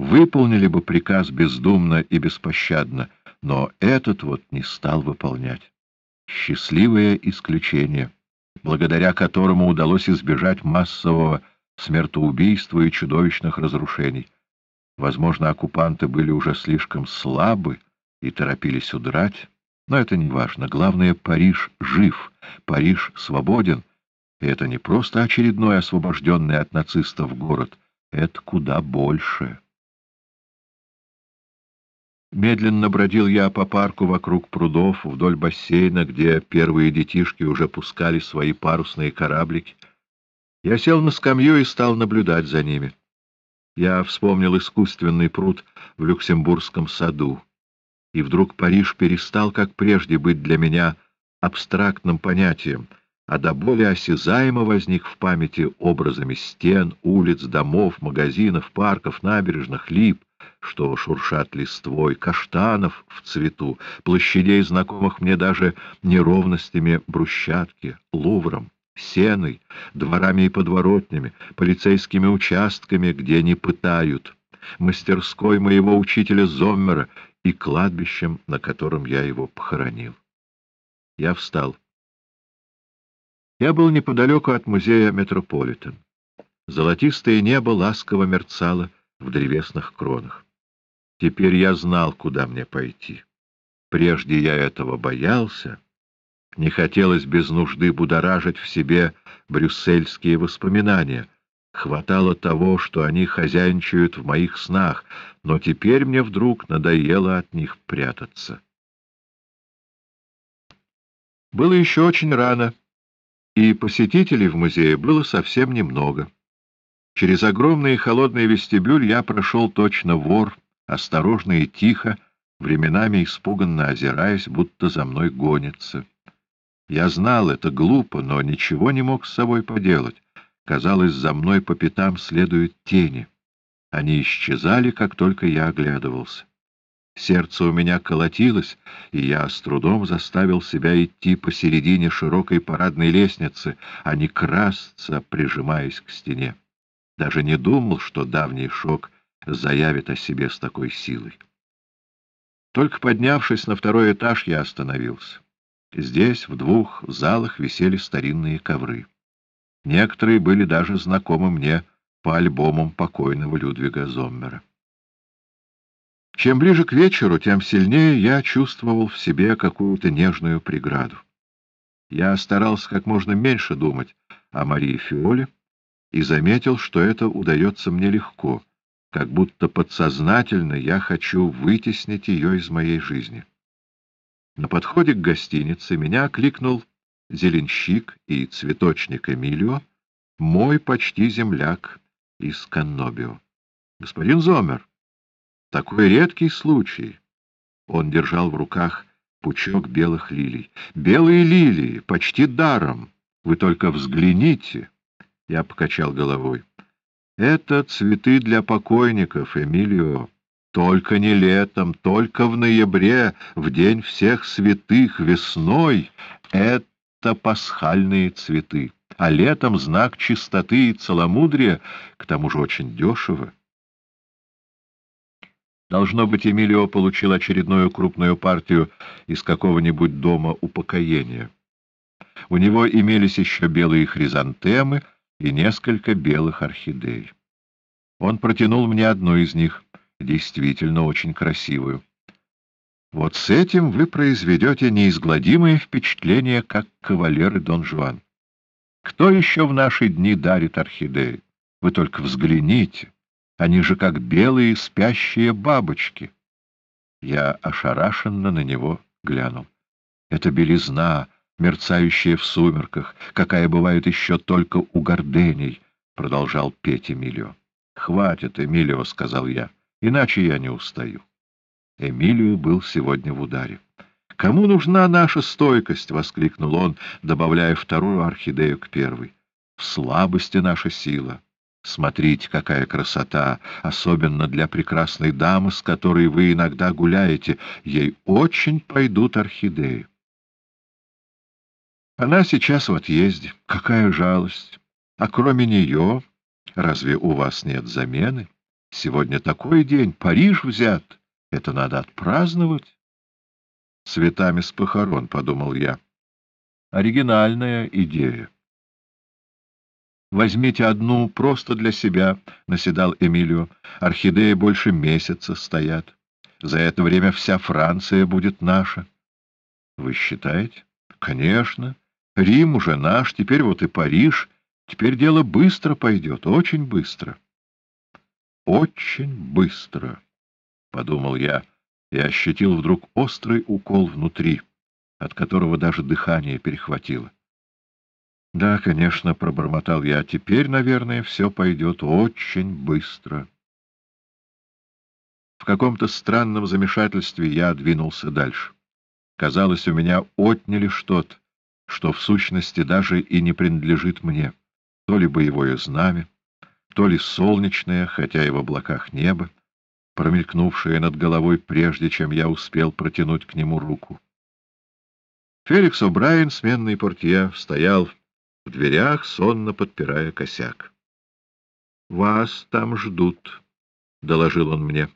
выполнили бы приказ бездумно и беспощадно, но этот вот не стал выполнять. Счастливое исключение, благодаря которому удалось избежать массового смертоубийства и чудовищных разрушений. Возможно, оккупанты были уже слишком слабы и торопились удрать, но это не важно. Главное, Париж жив, Париж свободен, и это не просто очередной освобожденный от нацистов город, это куда больше. Медленно бродил я по парку вокруг прудов, вдоль бассейна, где первые детишки уже пускали свои парусные кораблики. Я сел на скамью и стал наблюдать за ними. Я вспомнил искусственный пруд в Люксембургском саду. И вдруг Париж перестал, как прежде, быть для меня абстрактным понятием — а до более осязаемо возник в памяти образами стен, улиц, домов, магазинов, парков, набережных, лип, что шуршат листвой, каштанов в цвету, площадей, знакомых мне даже неровностями брусчатки, лувром, сеной, дворами и подворотнями, полицейскими участками, где не пытают, мастерской моего учителя Зоммера и кладбищем, на котором я его похоронил. Я встал. Я был неподалеку от музея Метрополитен. Золотистое небо ласково мерцало в древесных кронах. Теперь я знал, куда мне пойти. Прежде я этого боялся. Не хотелось без нужды будоражить в себе брюссельские воспоминания. Хватало того, что они хозяйничают в моих снах, но теперь мне вдруг надоело от них прятаться. Было еще очень рано и посетителей в музее было совсем немного. Через огромный и холодный вестибюль я прошел точно вор, осторожно и тихо, временами испуганно озираясь, будто за мной гонится. Я знал, это глупо, но ничего не мог с собой поделать. Казалось, за мной по пятам следуют тени. Они исчезали, как только я оглядывался. Сердце у меня колотилось, и я с трудом заставил себя идти посередине широкой парадной лестницы, а не красться, прижимаясь к стене. Даже не думал, что давний шок заявит о себе с такой силой. Только поднявшись на второй этаж, я остановился. Здесь, в двух залах, висели старинные ковры. Некоторые были даже знакомы мне по альбомам покойного Людвига Зоммера. Чем ближе к вечеру, тем сильнее я чувствовал в себе какую-то нежную преграду. Я старался как можно меньше думать о Марии Фиоле и заметил, что это удается мне легко, как будто подсознательно я хочу вытеснить ее из моей жизни. На подходе к гостинице меня окликнул зеленщик и цветочник Эмилио, мой почти земляк из Каннобио. — Господин Зомер, такой редкий случай. Он держал в руках пучок белых лилий. Белые лилии, почти даром. Вы только взгляните. Я покачал головой. Это цветы для покойников, Эмилио. Только не летом, только в ноябре, в день всех святых, весной. Это пасхальные цветы. А летом знак чистоты и целомудрия, к тому же очень дешево. Должно быть, Эмилио получил очередную крупную партию из какого-нибудь дома упокоения. У него имелись еще белые хризантемы и несколько белых орхидей. Он протянул мне одну из них, действительно очень красивую. Вот с этим вы произведете неизгладимое впечатление, как кавалер и Дон Жуан. Кто еще в наши дни дарит орхидеи? Вы только взгляните. Они же как белые спящие бабочки. Я ошарашенно на него глянул. Это белизна, мерцающая в сумерках, какая бывает еще только у горденей, — продолжал петь Эмилио. — Хватит, Эмилио, — сказал я, — иначе я не устаю. Эмилио был сегодня в ударе. — Кому нужна наша стойкость? — воскликнул он, добавляя вторую орхидею к первой. — В слабости наша сила. Смотрите, какая красота, особенно для прекрасной дамы, с которой вы иногда гуляете. Ей очень пойдут орхидеи. Она сейчас в отъезде. Какая жалость! А кроме нее, разве у вас нет замены? Сегодня такой день, Париж взят, это надо отпраздновать. Цветами с похорон, — подумал я. Оригинальная идея. «Возьмите одну просто для себя», — наседал Эмилио. «Орхидеи больше месяца стоят. За это время вся Франция будет наша». «Вы считаете?» «Конечно. Рим уже наш, теперь вот и Париж. Теперь дело быстро пойдет, очень быстро». «Очень быстро», — подумал я и ощутил вдруг острый укол внутри, от которого даже дыхание перехватило. — Да, конечно, — пробормотал я, — теперь, наверное, все пойдет очень быстро. В каком-то странном замешательстве я двинулся дальше. Казалось, у меня отняли что-то, что в сущности даже и не принадлежит мне, то ли боевое знамя, то ли солнечное, хотя и в облаках небо, промелькнувшее над головой, прежде чем я успел протянуть к нему руку. Феликс О'Брайен, сменный портье, стоял в дверях, сонно подпирая косяк. — Вас там ждут, — доложил он мне.